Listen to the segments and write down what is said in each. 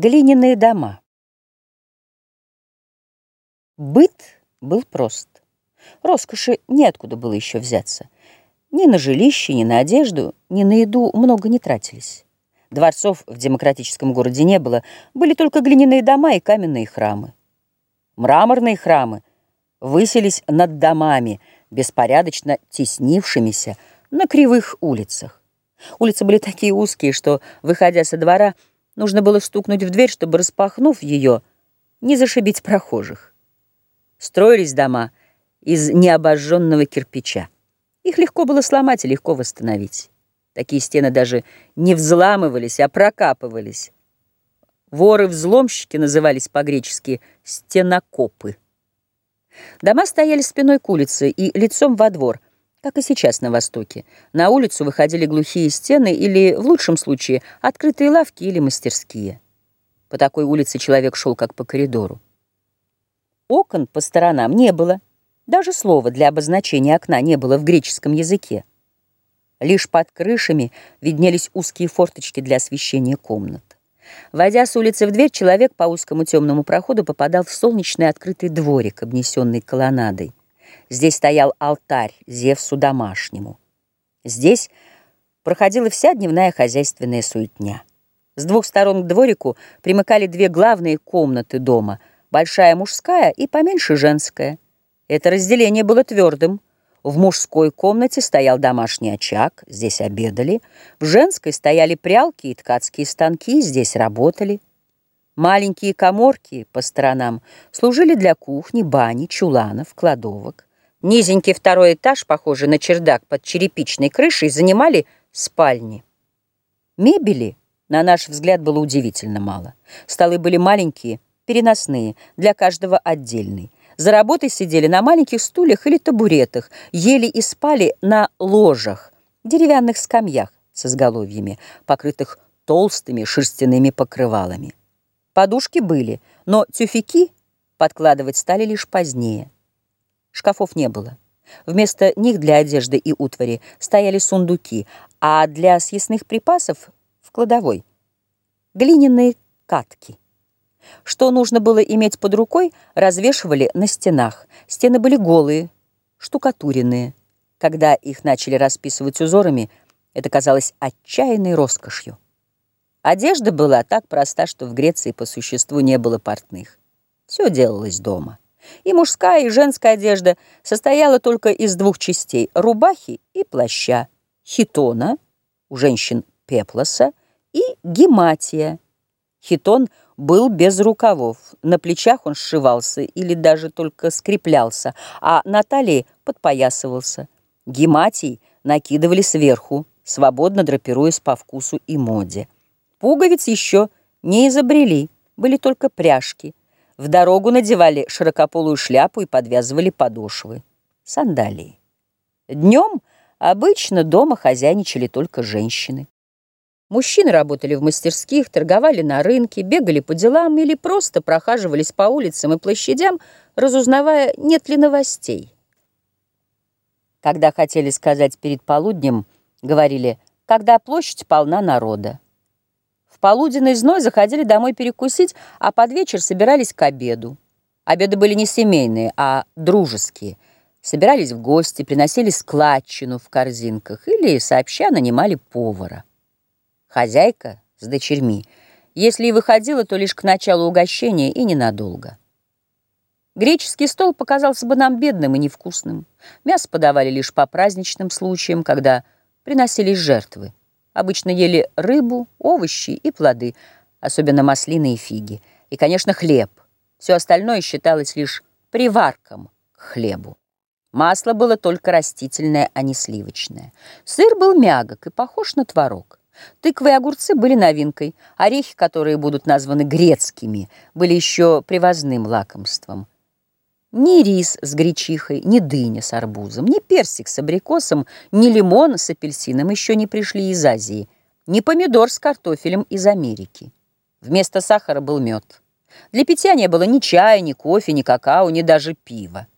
Глиняные дома. Быт был прост. Роскоши неоткуда было еще взяться. Ни на жилище, ни на одежду, ни на еду много не тратились. Дворцов в демократическом городе не было, были только глиняные дома и каменные храмы. Мраморные храмы высились над домами, беспорядочно теснившимися на кривых улицах. Улицы были такие узкие, что, выходя со двора, нужно было стукнуть в дверь, чтобы, распахнув ее, не зашибить прохожих. Строились дома из необожженного кирпича. Их легко было сломать и легко восстановить. Такие стены даже не взламывались, а прокапывались. Воры-взломщики назывались по-гречески «стенокопы». Дома стояли спиной к улице и лицом во двор, как и сейчас на Востоке. На улицу выходили глухие стены или, в лучшем случае, открытые лавки или мастерские. По такой улице человек шел как по коридору. Окон по сторонам не было. Даже слова для обозначения окна не было в греческом языке. Лишь под крышами виднелись узкие форточки для освещения комнат. Войдя с улицы в дверь, человек по узкому темному проходу попадал в солнечный открытый дворик, обнесенный колоннадой. Здесь стоял алтарь Зевсу домашнему. Здесь проходила вся дневная хозяйственная суетня. С двух сторон к дворику примыкали две главные комнаты дома, большая мужская и поменьше женская. Это разделение было твердым. В мужской комнате стоял домашний очаг, здесь обедали. В женской стояли прялки и ткацкие станки, здесь работали. Маленькие коморки по сторонам служили для кухни, бани, чуланов, кладовок. Низенький второй этаж, похожий на чердак под черепичной крышей, занимали спальни. Мебели, на наш взгляд, было удивительно мало. Столы были маленькие, переносные, для каждого отдельный. За работой сидели на маленьких стульях или табуретах, ели и спали на ложах, деревянных скамьях с изголовьями, покрытых толстыми шерстяными покрывалами. Подушки были, но тюфяки подкладывать стали лишь позднее. Шкафов не было. Вместо них для одежды и утвари стояли сундуки, а для съестных припасов в кладовой глиняные катки. Что нужно было иметь под рукой, развешивали на стенах. Стены были голые, штукатуренные. Когда их начали расписывать узорами, это казалось отчаянной роскошью. Одежда была так проста, что в Греции по существу не было портных. Все делалось дома. И мужская, и женская одежда состояла только из двух частей – рубахи и плаща, хитона, у женщин пеплоса, и гематия. Хитон – был без рукавов. На плечах он сшивался или даже только скреплялся, а на талии подпоясывался. Гематий накидывали сверху, свободно драпируясь по вкусу и моде. Пуговиц еще не изобрели, были только пряжки. В дорогу надевали широкополую шляпу и подвязывали подошвы. Сандалии. Днем обычно дома хозяйничали только женщины. Мужчины работали в мастерских, торговали на рынке, бегали по делам или просто прохаживались по улицам и площадям, разузнавая, нет ли новостей. Когда хотели сказать перед полуднем, говорили, когда площадь полна народа. В полуденный зной заходили домой перекусить, а под вечер собирались к обеду. Обеды были не семейные, а дружеские. Собирались в гости, приносили складчину в корзинках или сообща нанимали повара. Хозяйка с дочерьми, если и выходила, то лишь к началу угощения и ненадолго. Греческий стол показался бы нам бедным и невкусным. Мясо подавали лишь по праздничным случаям, когда приносились жертвы. Обычно ели рыбу, овощи и плоды, особенно маслины и фиги. И, конечно, хлеб. Все остальное считалось лишь приварком к хлебу. Масло было только растительное, а не сливочное. Сыр был мягок и похож на творог. Тыквы и огурцы были новинкой. Орехи, которые будут названы грецкими, были еще привозным лакомством. Ни рис с гречихой, ни дыня с арбузом, ни персик с абрикосом, ни лимон с апельсином еще не пришли из Азии, ни помидор с картофелем из Америки. Вместо сахара был мед. Для питья не было ни чая, ни кофе, ни какао, ни даже пива.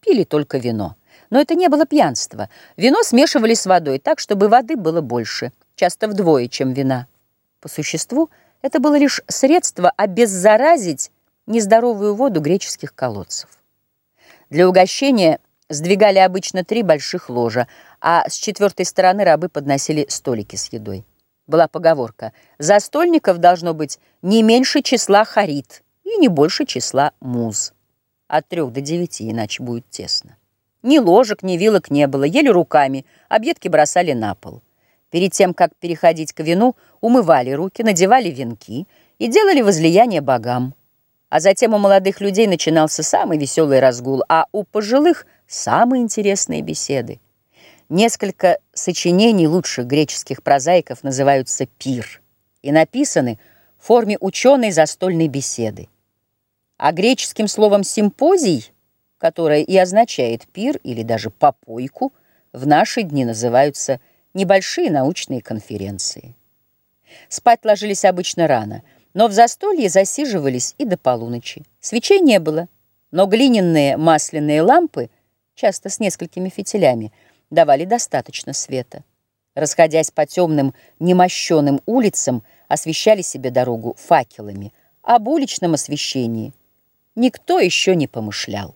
Пили только вино. Но это не было пьянство. Вино смешивали с водой так, чтобы воды было больше часто вдвое, чем вина. По существу, Это было лишь средство обеззаразить нездоровую воду греческих колодцев. Для угощения сдвигали обычно три больших ложа, а с четвертой стороны рабы подносили столики с едой. Была поговорка «За стольников должно быть не меньше числа харит и не больше числа муз». От трех до девяти, иначе будет тесно. Ни ложек, ни вилок не было, ели руками, объедки бросали на пол. Перед тем, как переходить к вину, умывали руки, надевали венки и делали возлияние богам. А затем у молодых людей начинался самый веселый разгул, а у пожилых – самые интересные беседы. Несколько сочинений лучших греческих прозаиков называются «пир» и написаны в форме ученой застольной беседы. А греческим словом «симпозий», которое и означает «пир» или даже «попойку», в наши дни называются небольшие научные конференции. Спать ложились обычно рано, но в застолье засиживались и до полуночи. Свечей не было, но глиняные масляные лампы, часто с несколькими фитилями, давали достаточно света. Расходясь по темным, немощенным улицам, освещали себе дорогу факелами. Об уличном освещении никто еще не помышлял.